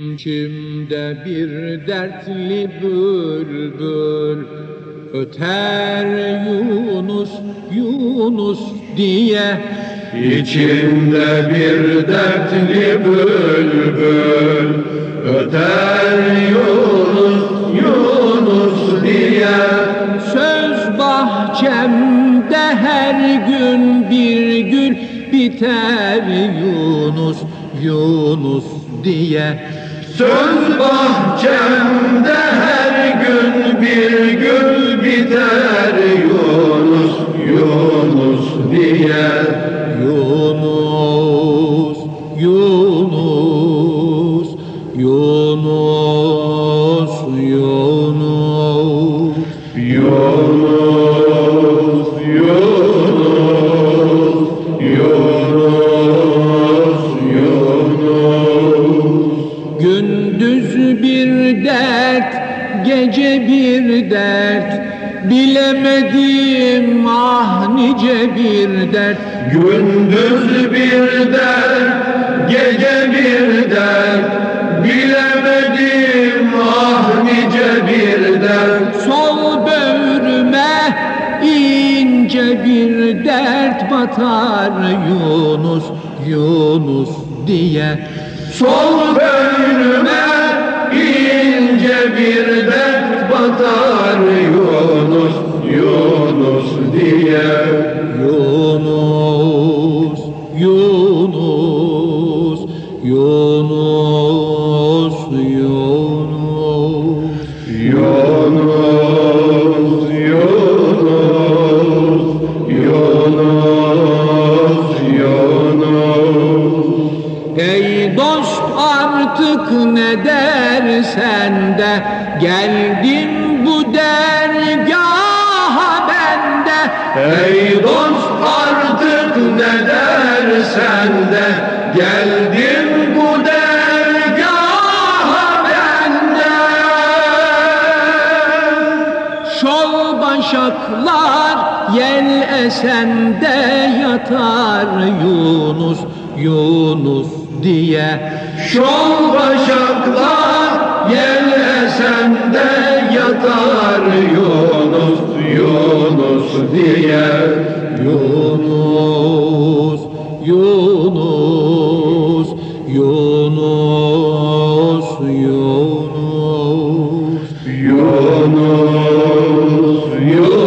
İçimde bir dertli bülbül Öter Yunus, Yunus diye. İçimde bir dertli bülbül Öter Yunus, Yunus diye. Söz bahçemde her gün bir gül biter Yunus, Yunus diye Söz bahçemde her gün bir gül biter Yunus, Yunus diye Yunus, Yunus, Yunus, Yunus. Gündüz bir dert, gece bir dert. Bilemedim ah nice bir dert. Gündüz bir dert, gece bir dert. Bilemedim ah nice bir dert. Sol böğrüme ince bir dert batar Yunus, Yunus diye. Sol böğrüme batar Yunus, Yunus diye Yunus, Yunus, Yunus, Yunus. Yunus, dersen de geldim bu dergaha bende. Ey dost artık ne dersen de geldim Şol başaklar yel esende yatar Yunus, Yunus diye. Şol başaklar yel esende yatar Yunus, Yunus diye. Yunus, Yunus, yolumuz yolumuz